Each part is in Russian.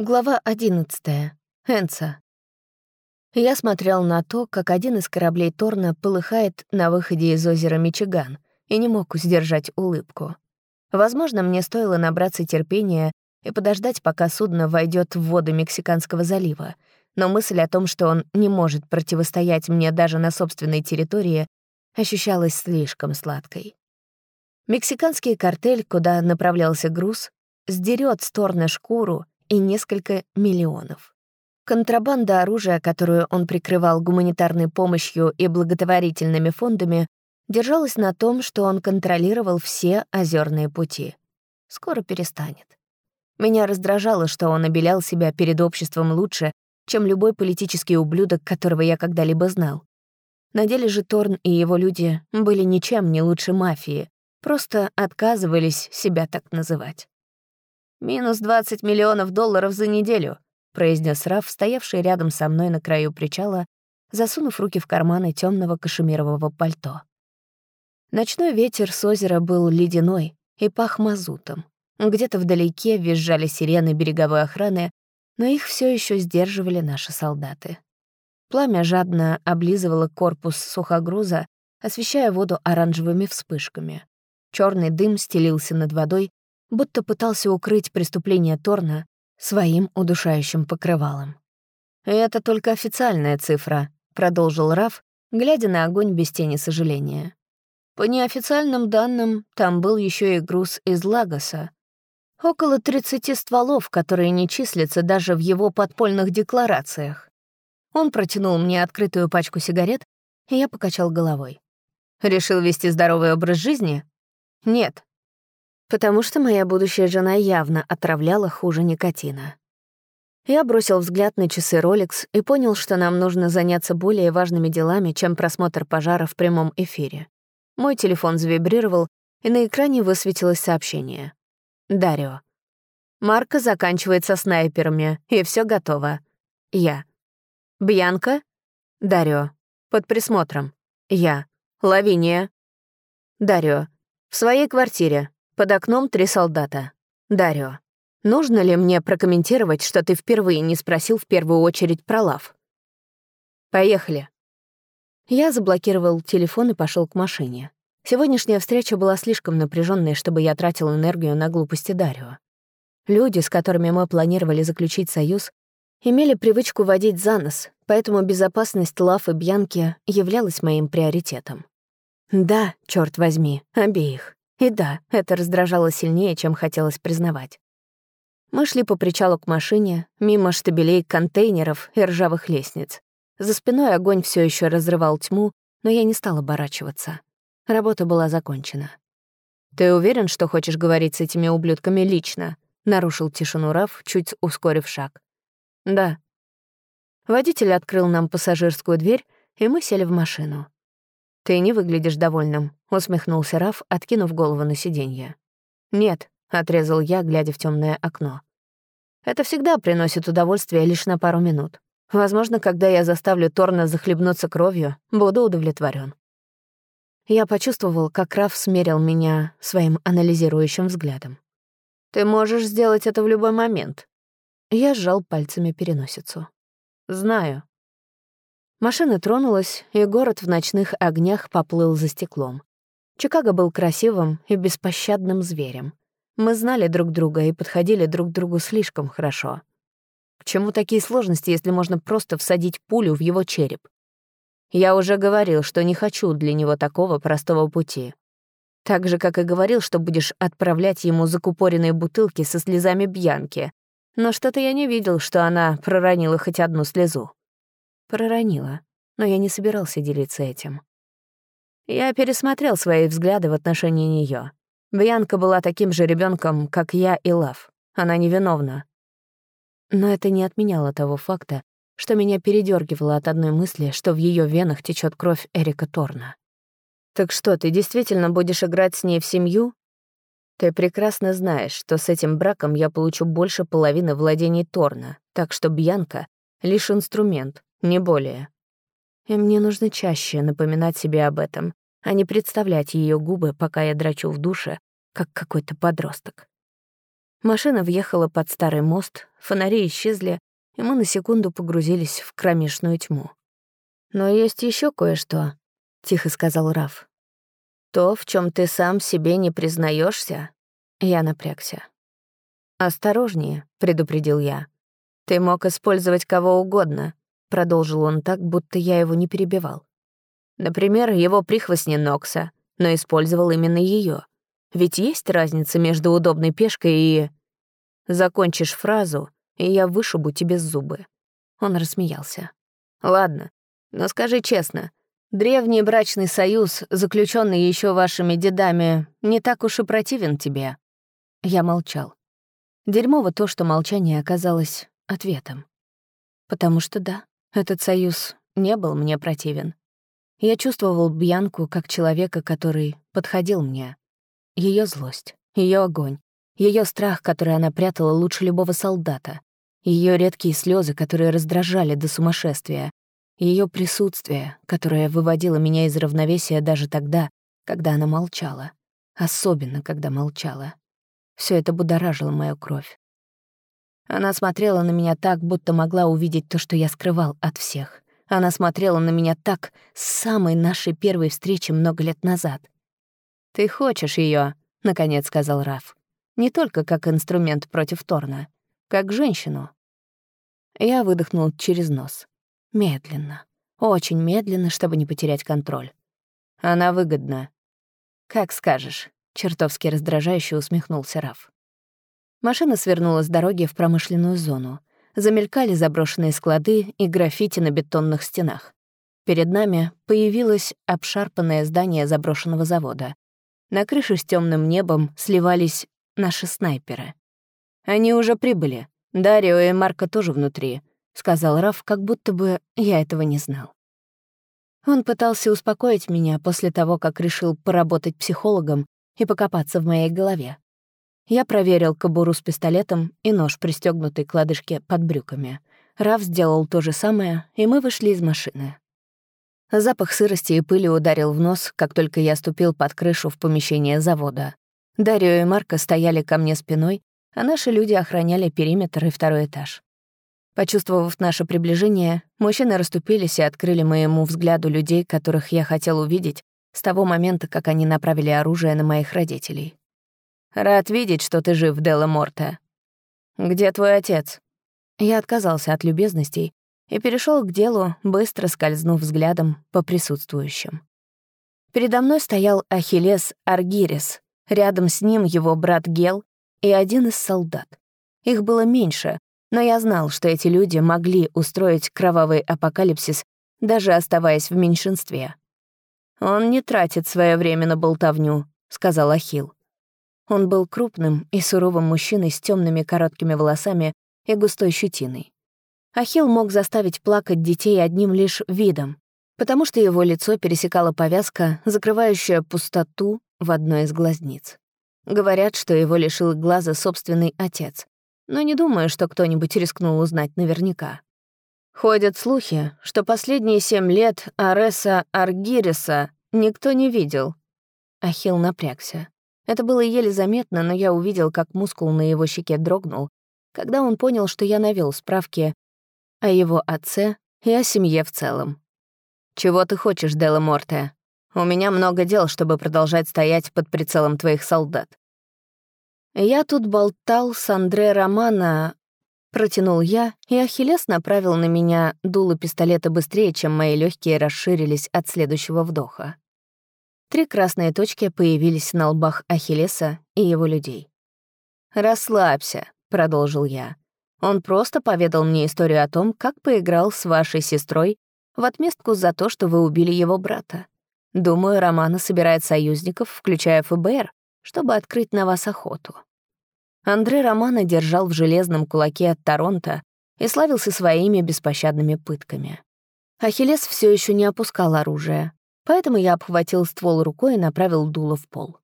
Глава 11. Энца. Я смотрел на то, как один из кораблей Торна полыхает на выходе из озера Мичиган, и не мог сдержать улыбку. Возможно, мне стоило набраться терпения и подождать, пока судно войдет в воды Мексиканского залива, но мысль о том, что он не может противостоять мне даже на собственной территории, ощущалась слишком сладкой. Мексиканский картель, куда направлялся груз, сдерет с Торна шкуру и несколько миллионов. Контрабанда оружия, которую он прикрывал гуманитарной помощью и благотворительными фондами, держалась на том, что он контролировал все озерные пути. Скоро перестанет. Меня раздражало, что он обелял себя перед обществом лучше, чем любой политический ублюдок, которого я когда-либо знал. На деле же Торн и его люди были ничем не лучше мафии, просто отказывались себя так называть. «Минус 20 миллионов долларов за неделю», — произнес Раф, стоявший рядом со мной на краю причала, засунув руки в карманы темного кашемирового пальто. Ночной ветер с озера был ледяной и пах мазутом. Где-то вдалеке визжали сирены береговой охраны, но их все еще сдерживали наши солдаты. Пламя жадно облизывало корпус сухогруза, освещая воду оранжевыми вспышками. Черный дым стелился над водой, будто пытался укрыть преступление Торна своим удушающим покрывалом. «Это только официальная цифра», — продолжил Раф, глядя на огонь без тени сожаления. «По неофициальным данным, там был еще и груз из Лагоса. Около 30 стволов, которые не числятся даже в его подпольных декларациях. Он протянул мне открытую пачку сигарет, и я покачал головой. «Решил вести здоровый образ жизни?» «Нет, потому что моя будущая жена явно отравляла хуже никотина. Я бросил взгляд на часы Rolex и понял, что нам нужно заняться более важными делами, чем просмотр пожара в прямом эфире. Мой телефон завибрировал, и на экране высветилось сообщение. Дарио. Марка заканчивается снайперами, и все готово. Я. Бьянка? Дарио. Под присмотром. Я. Лавиния. Дарио. В своей квартире. Под окном три солдата. Дарио, нужно ли мне прокомментировать, что ты впервые не спросил в первую очередь про лав? Поехали. Я заблокировал телефон и пошел к машине. Сегодняшняя встреча была слишком напряженной, чтобы я тратил энергию на глупости Дарио. Люди, с которыми мы планировали заключить союз, имели привычку водить за нос, поэтому безопасность Лав и Бьянки являлась моим приоритетом. Да, черт возьми, обеих. И да, это раздражало сильнее, чем хотелось признавать. Мы шли по причалу к машине, мимо штабелей контейнеров и ржавых лестниц. За спиной огонь все еще разрывал тьму, но я не стала оборачиваться. Работа была закончена. «Ты уверен, что хочешь говорить с этими ублюдками лично?» — нарушил тишину Раф, чуть ускорив шаг. «Да». Водитель открыл нам пассажирскую дверь, и мы сели в машину. «Ты не выглядишь довольным», — усмехнулся Раф, откинув голову на сиденье. «Нет», — отрезал я, глядя в темное окно. «Это всегда приносит удовольствие лишь на пару минут. Возможно, когда я заставлю Торна захлебнуться кровью, буду удовлетворен. Я почувствовал, как Раф смерил меня своим анализирующим взглядом. «Ты можешь сделать это в любой момент». Я сжал пальцами переносицу. «Знаю», Машина тронулась, и город в ночных огнях поплыл за стеклом. Чикаго был красивым и беспощадным зверем. Мы знали друг друга и подходили друг к другу слишком хорошо. К чему такие сложности, если можно просто всадить пулю в его череп? Я уже говорил, что не хочу для него такого простого пути. Так же, как и говорил, что будешь отправлять ему закупоренные бутылки со слезами Бьянки. Но что-то я не видел, что она проронила хоть одну слезу. Проронила, но я не собирался делиться этим. Я пересмотрел свои взгляды в отношении нее. Бьянка была таким же ребенком, как я и Лав. Она невиновна. Но это не отменяло того факта, что меня передергивало от одной мысли, что в ее венах течет кровь Эрика Торна. «Так что, ты действительно будешь играть с ней в семью?» «Ты прекрасно знаешь, что с этим браком я получу больше половины владений Торна, так что Бьянка — лишь инструмент, не более. И мне нужно чаще напоминать себе об этом, а не представлять ее губы, пока я драчу в душе, как какой-то подросток. Машина въехала под старый мост, фонари исчезли, и мы на секунду погрузились в кромешную тьму. «Но есть еще кое-что», — тихо сказал Раф. «То, в чем ты сам себе не признаешься. Я напрягся. «Осторожнее», — предупредил я. «Ты мог использовать кого угодно», — продолжил он так, будто я его не перебивал. «Например, его прихвостни Нокса, но использовал именно ее. Ведь есть разница между удобной пешкой и... Закончишь фразу, и я вышибу тебе зубы. Он рассмеялся. Ладно, но скажи честно, древний брачный союз, заключенный еще вашими дедами, не так уж и противен тебе. Я молчал. Дерьмово то, что молчание оказалось ответом. Потому что да, этот союз не был мне противен. Я чувствовал Бьянку как человека, который подходил мне. Ее злость, ее огонь, ее страх, который она прятала лучше любого солдата, ее редкие слезы, которые раздражали до сумасшествия, ее присутствие, которое выводило меня из равновесия даже тогда, когда она молчала, особенно когда молчала. Все это будоражило мою кровь. Она смотрела на меня так, будто могла увидеть то, что я скрывал от всех. Она смотрела на меня так с самой нашей первой встречи много лет назад. «Ты хочешь ее, наконец сказал Раф. «Не только как инструмент против Торна, как женщину». Я выдохнул через нос. Медленно. Очень медленно, чтобы не потерять контроль. Она выгодна. «Как скажешь», — чертовски раздражающе усмехнулся Раф. Машина свернула с дороги в промышленную зону. Замелькали заброшенные склады и граффити на бетонных стенах. Перед нами появилось обшарпанное здание заброшенного завода. На крыше с темным небом сливались наши снайперы. Они уже прибыли. Дарио и Марко тоже внутри, сказал Раф, как будто бы я этого не знал. Он пытался успокоить меня после того, как решил поработать психологом и покопаться в моей голове. Я проверил кобуру с пистолетом и нож, пристегнутый к лодыжке под брюками. Раф сделал то же самое, и мы вышли из машины. Запах сырости и пыли ударил в нос, как только я ступил под крышу в помещение завода. Дарио и Марко стояли ко мне спиной, а наши люди охраняли периметр и второй этаж. Почувствовав наше приближение, мужчины расступились и открыли моему взгляду людей, которых я хотел увидеть с того момента, как они направили оружие на моих родителей. «Рад видеть, что ты жив, Делла Морте. Где твой отец?» Я отказался от любезностей и перешел к делу, быстро скользнув взглядом по присутствующим. Передо мной стоял Ахиллес Аргирис, рядом с ним его брат Гел и один из солдат. Их было меньше, но я знал, что эти люди могли устроить кровавый апокалипсис, даже оставаясь в меньшинстве. «Он не тратит свое время на болтовню», — сказал Ахилл. Он был крупным и суровым мужчиной с темными короткими волосами и густой щетиной. Ахилл мог заставить плакать детей одним лишь видом, потому что его лицо пересекала повязка, закрывающая пустоту в одной из глазниц. Говорят, что его лишил глаза собственный отец, но не думаю, что кто-нибудь рискнул узнать наверняка. Ходят слухи, что последние семь лет Ареса Аргириса никто не видел. Ахилл напрягся. Это было еле заметно, но я увидел, как мускул на его щеке дрогнул, когда он понял, что я навел справки о его отце и о семье в целом. «Чего ты хочешь, Делла Морте? У меня много дел, чтобы продолжать стоять под прицелом твоих солдат». Я тут болтал с Андре Романа, протянул я, и Ахиллес направил на меня дуло пистолета быстрее, чем мои легкие расширились от следующего вдоха. Три красные точки появились на лбах Ахиллеса и его людей. «Расслабься», — продолжил я. Он просто поведал мне историю о том, как поиграл с вашей сестрой в отместку за то, что вы убили его брата. Думаю, Романа собирает союзников, включая ФБР, чтобы открыть на вас охоту. Андре Романа держал в железном кулаке от Торонто и славился своими беспощадными пытками. Ахиллес все еще не опускал оружие, поэтому я обхватил ствол рукой и направил дуло в пол.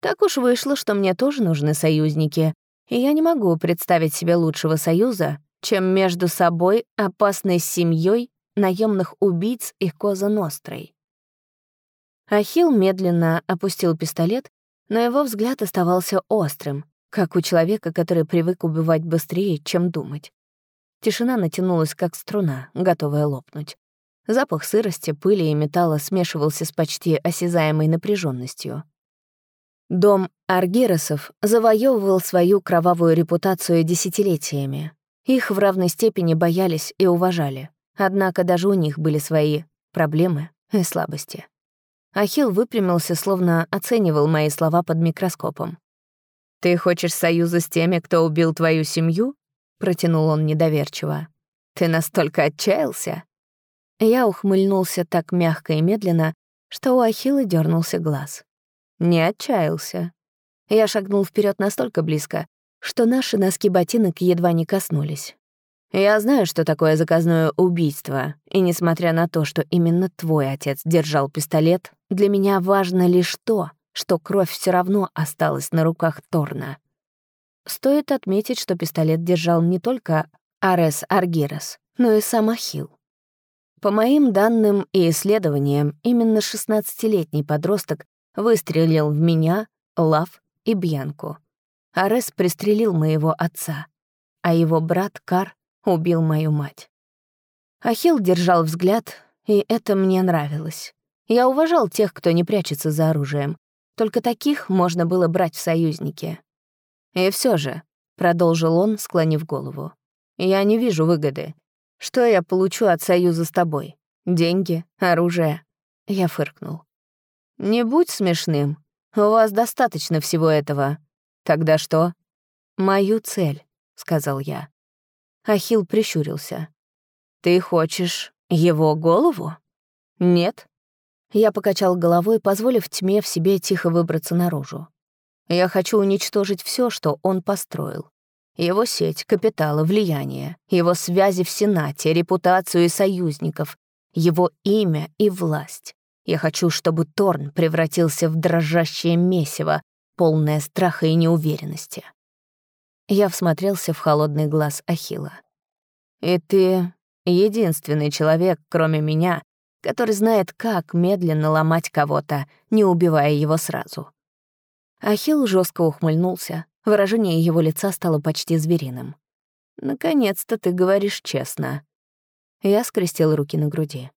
Так уж вышло, что мне тоже нужны союзники, и я не могу представить себе лучшего союза, чем между собой опасной семьей наемных убийц и Коза Нострой. Ахилл медленно опустил пистолет, но его взгляд оставался острым, как у человека, который привык убивать быстрее, чем думать. Тишина натянулась, как струна, готовая лопнуть. Запах сырости, пыли и металла смешивался с почти осязаемой напряженностью. Дом Аргиросов завоевывал свою кровавую репутацию десятилетиями. Их в равной степени боялись и уважали. Однако даже у них были свои проблемы и слабости. Ахилл выпрямился, словно оценивал мои слова под микроскопом. «Ты хочешь союза с теми, кто убил твою семью?» — протянул он недоверчиво. «Ты настолько отчаялся?» Я ухмыльнулся так мягко и медленно, что у Ахилла дернулся глаз. Не отчаялся. Я шагнул вперед настолько близко, что наши носки ботинок едва не коснулись. Я знаю, что такое заказное убийство, и несмотря на то, что именно твой отец держал пистолет, для меня важно лишь то, что кровь все равно осталась на руках Торна. Стоит отметить, что пистолет держал не только Арес Аргирос, но и сам Ахилл. По моим данным и исследованиям, именно 16-летний подросток выстрелил в меня, Лав и Бьянку. Арес пристрелил моего отца, а его брат Кар убил мою мать. Ахилл держал взгляд, и это мне нравилось. Я уважал тех, кто не прячется за оружием, только таких можно было брать в союзники. И все же, — продолжил он, склонив голову, — я не вижу выгоды. Что я получу от союза с тобой? Деньги? Оружие? Я фыркнул. Не будь смешным. У вас достаточно всего этого. Тогда что? Мою цель, — сказал я. Ахилл прищурился. Ты хочешь его голову? Нет, я покачал головой, позволив тьме в себе тихо выбраться наружу. Я хочу уничтожить все, что он построил. Его сеть, капиталы, влияние, его связи в Сенате, репутацию и союзников, его имя и власть. Я хочу, чтобы Торн превратился в дрожащее месиво, полное страха и неуверенности. Я всмотрелся в холодный глаз Ахила. «И ты единственный человек, кроме меня, который знает, как медленно ломать кого-то, не убивая его сразу. Ахилл жестко ухмыльнулся, выражение его лица стало почти звериным. «Наконец-то ты говоришь честно». Я скрестил руки на груди.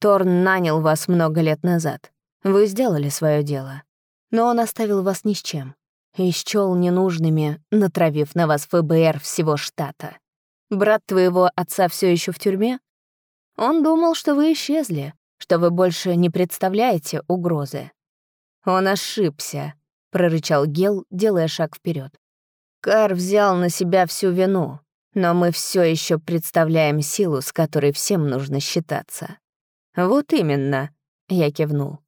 «Торн нанял вас много лет назад. Вы сделали свое дело. Но он оставил вас ни с чем. И счёл ненужными, натравив на вас ФБР всего штата. Брат твоего отца все еще в тюрьме? Он думал, что вы исчезли, что вы больше не представляете угрозы. Он ошибся, прорычал Гел, делая шаг вперед. Кар взял на себя всю вину, но мы все еще представляем силу, с которой всем нужно считаться. Вот именно, я кивнул.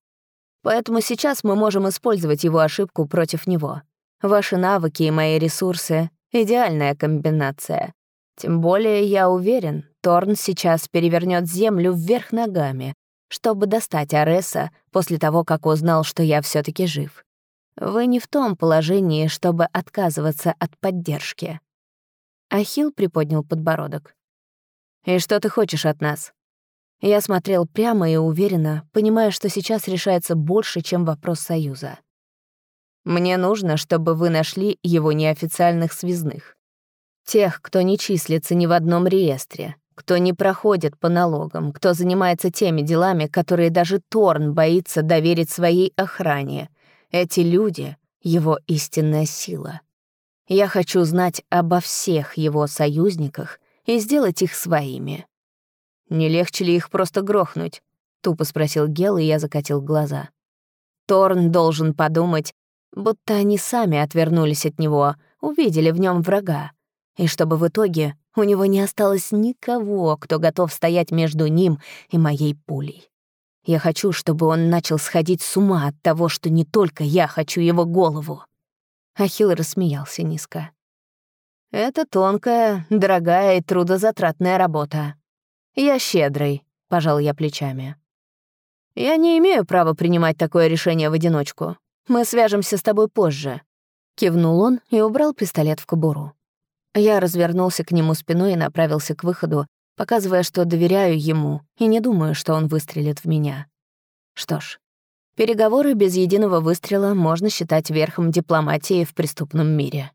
Поэтому сейчас мы можем использовать его ошибку против него. Ваши навыки и мои ресурсы — идеальная комбинация. Тем более я уверен, Торн сейчас перевернет землю вверх ногами, чтобы достать Ареса после того, как узнал, что я все таки жив. Вы не в том положении, чтобы отказываться от поддержки. Ахилл приподнял подбородок. «И что ты хочешь от нас?» Я смотрел прямо и уверенно, понимая, что сейчас решается больше, чем вопрос Союза. «Мне нужно, чтобы вы нашли его неофициальных связных. Тех, кто не числится ни в одном реестре, кто не проходит по налогам, кто занимается теми делами, которые даже Торн боится доверить своей охране. Эти люди — его истинная сила. Я хочу знать обо всех его союзниках и сделать их своими. «Не легче ли их просто грохнуть?» — тупо спросил Гел, и я закатил глаза. Торн должен подумать, будто они сами отвернулись от него, увидели в нем врага, и чтобы в итоге у него не осталось никого, кто готов стоять между ним и моей пулей. Я хочу, чтобы он начал сходить с ума от того, что не только я хочу его голову. Ахилл рассмеялся низко. «Это тонкая, дорогая и трудозатратная работа. Я щедрый», — пожал я плечами. «Я не имею права принимать такое решение в одиночку. Мы свяжемся с тобой позже», — кивнул он и убрал пистолет в кобуру. Я развернулся к нему спиной и направился к выходу, показывая, что доверяю ему и не думаю, что он выстрелит в меня. Что ж, Переговоры без единого выстрела можно считать верхом дипломатии в преступном мире.